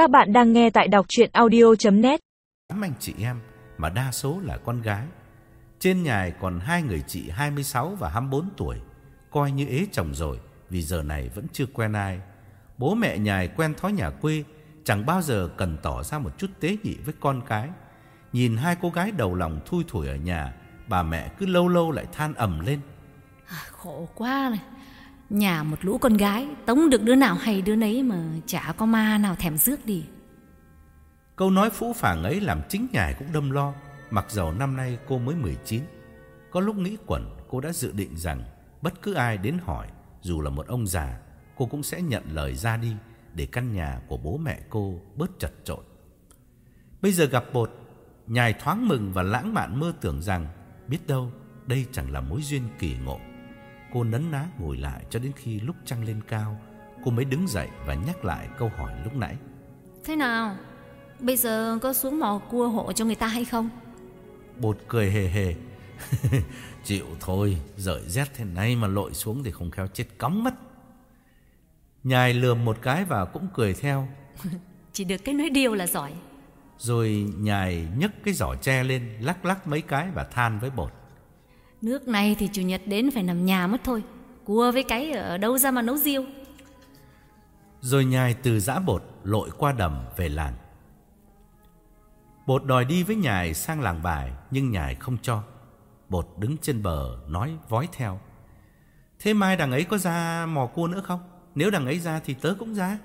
Các bạn đang nghe tại đọc chuyện audio.net Tám anh chị em mà đa số là con gái. Trên nhà còn hai người chị 26 và 24 tuổi, coi như ế chồng rồi vì giờ này vẫn chưa quen ai. Bố mẹ nhài quen thói nhà quê, chẳng bao giờ cần tỏ ra một chút tế nhị với con cái. Nhìn hai cô gái đầu lòng thui thủi ở nhà, bà mẹ cứ lâu lâu lại than ầm lên. À, khổ quá này Nhà một lũ con gái, Tống được đứa nào hay đứa nấy mà chả có ma nào thèm rước đi. Câu nói phũ phàng ấy làm chính nhài cũng đâm lo, Mặc dầu năm nay cô mới 19 Có lúc nghĩ quẩn, cô đã dự định rằng Bất cứ ai đến hỏi, Dù là một ông già, Cô cũng sẽ nhận lời ra đi Để căn nhà của bố mẹ cô bớt chật trội. Bây giờ gặp bột, Nhài thoáng mừng và lãng mạn mơ tưởng rằng Biết đâu đây chẳng là mối duyên kỳ ngộ. Cô nấn ná ngồi lại cho đến khi lúc trăng lên cao Cô mới đứng dậy và nhắc lại câu hỏi lúc nãy. Thế nào? Bây giờ có xuống mò cua hộ cho người ta hay không? Bột cười hề hề. Chịu thôi Rợi rét thế này mà lội xuống Thì không khéo chết cóng mất. Nhài lườm một cái và cũng cười theo. Chỉ được cái nói điều là giỏi. Rồi nhài nhấc cái giỏ tre lên Lắc lắc mấy cái và than với bột Nước này thì chủ nhật đến phải nằm nhà mất thôi. Cua với cái ở đâu ra mà nấu riêu? Rồi nhài từ giã bột lội qua đầm về làng. Bột đòi đi với nhài sang làng bài Nhưng nhài không cho. Bột đứng trên bờ nói vói theo. Thế mai đằng ấy có ra mò cua nữa không? Nếu đằng ấy ra thì tớ cũng ra.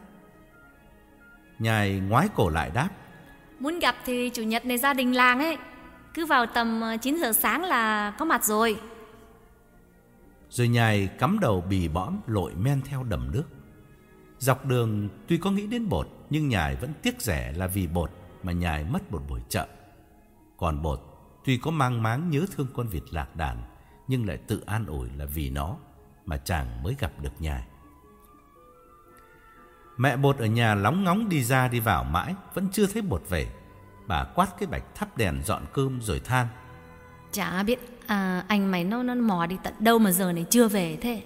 Nhài ngoái cổ lại đáp. Muốn gặp thì chủ nhật này gia đình làng ấy cứ vào tầm ờ, 9 giờ sáng là có mặt rồi. Rồi nhài cắm đầu bì bõm lội men theo đầm nước. Dọc đường tuy có nghĩ đến bột, Nhưng nhài vẫn tiếc rẻ là vì bột Mà nhài mất một buổi chợ. Còn bột tuy có mang máng nhớ thương con vịt lạc đàn, Nhưng lại tự an ủi là vì nó Mà chàng mới gặp được nhài. Mẹ bột ở nhà lóng ngóng đi ra đi vào mãi, Vẫn chưa thấy bột về. Bà quát cái bạch thắp đèn dọn cơm rồi than. Chả biết à, anh mày nó, nó mò đi tận đâu mà giờ này chưa về thế?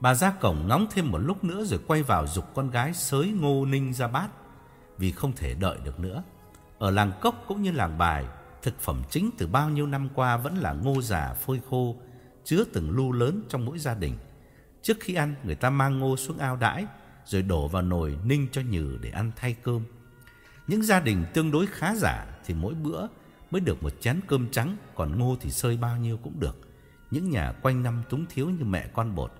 Bà ra cổng ngóng thêm một lúc nữa rồi quay vào dục con gái sới ngô ninh ra bát Vì không thể đợi được nữa. Ở làng cốc cũng như làng bài Thực phẩm chính từ bao nhiêu năm qua vẫn là ngô già phơi khô Chứa từng lu lớn trong mỗi gia đình. Trước khi ăn người ta mang ngô xuống ao đãi Rồi đổ vào nồi ninh cho nhừ để ăn thay cơm những gia đình tương đối khá giả Thì mỗi bữa mới được một chén cơm trắng Còn ngô thì sơi bao nhiêu cũng được. Những nhà quanh năm túng thiếu như mẹ con bột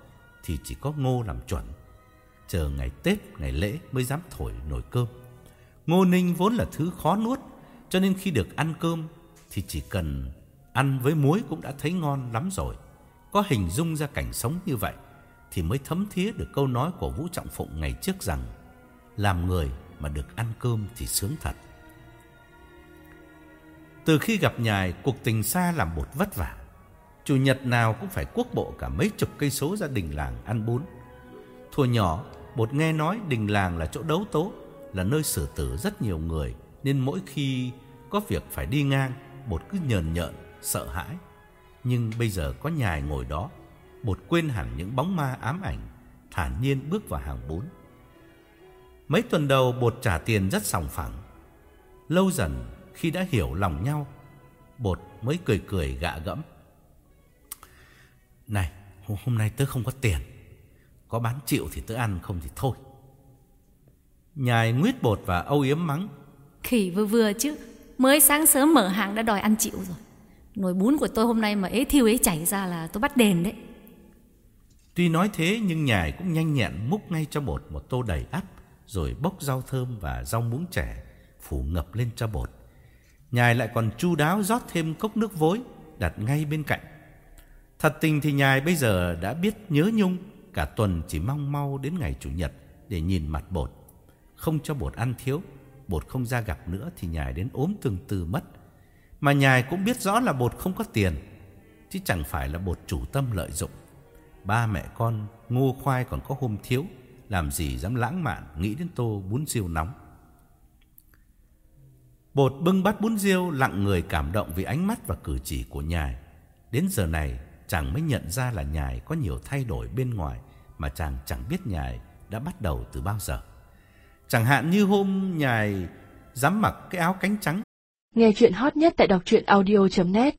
Thì chỉ có ngô làm chuẩn. Chờ ngày Tết, ngày lễ mới dám thổi nồi cơm. Ngô ninh vốn là thứ khó nuốt Cho nên khi được ăn cơm Thì chỉ cần ăn với muối cũng đã thấy ngon lắm rồi. Có hình dung ra cảnh sống như vậy Thì mới thấm thía được câu nói của Vũ Trọng Phụng ngày trước rằng Làm người mà được ăn cơm thì sướng thật. Từ khi gặp nhài Cuộc tình xa làm bột vất vả. Chủ nhật nào cũng phải quốc bộ cả mấy chục cây số ra đình làng ăn bún. Thuở nhỏ Bột nghe nói đình làng là chỗ đấu tố Là nơi xử tử rất nhiều người Nên mỗi khi có việc phải đi ngang Bột cứ nhờn nhợn, sợ hãi. Nhưng bây giờ có nhài ngồi đó Bột quên hẳn những bóng ma ám ảnh Thản nhiên bước vào hàng bún. Mấy tuần đầu bột trả tiền rất sòng phẳng. Lâu dần khi đã hiểu lòng nhau Bột mới cười cười gạ gẫm. Này hôm nay tớ không có tiền. Có bán chịu thì tớ ăn không thì thôi. Nhài nguyết bột và âu yếm mắng. Khỉ vừa vừa chứ Mới sáng sớm mở hàng đã đòi ăn chịu rồi. Nồi bún của tôi hôm nay mà ế thiêu ế chảy ra là tôi bắt đền đấy. Tuy nói thế nhưng nhài cũng nhanh nhẹn múc ngay cho bột một tô đầy ắp rồi bốc rau thơm và rau muống trẻ Phủ ngập lên cho bột. Nhài lại còn chu đáo rót thêm cốc nước vối Đặt ngay bên cạnh. Thật tình thì nhài bây giờ đã biết nhớ nhung, Cả tuần chỉ mong mau đến ngày Chủ nhật Để nhìn mặt bột. Không cho bột ăn thiếu, Bột không ra gặp nữa thì nhài đến ốm từng từ mất. Mà nhài cũng biết rõ là bột không có tiền, Chứ chẳng phải là bột chủ tâm lợi dụng. Ba mẹ con, ngô khoai còn có hôm thiếu làm gì dám lãng mạn Nghĩ đến tô bún riêu nóng. Bột bưng bát bún riêu Lặng người cảm động vì ánh mắt và cử chỉ của nhài. Đến giờ này, Chàng mới nhận ra là nhài có nhiều thay đổi bên ngoài Mà chàng chẳng biết nhài đã bắt đầu từ bao giờ. Chẳng hạn như hôm nhài dám mặc cái áo cánh trắng. Nghe chuyện hot nhất tại đọc truyện audio.net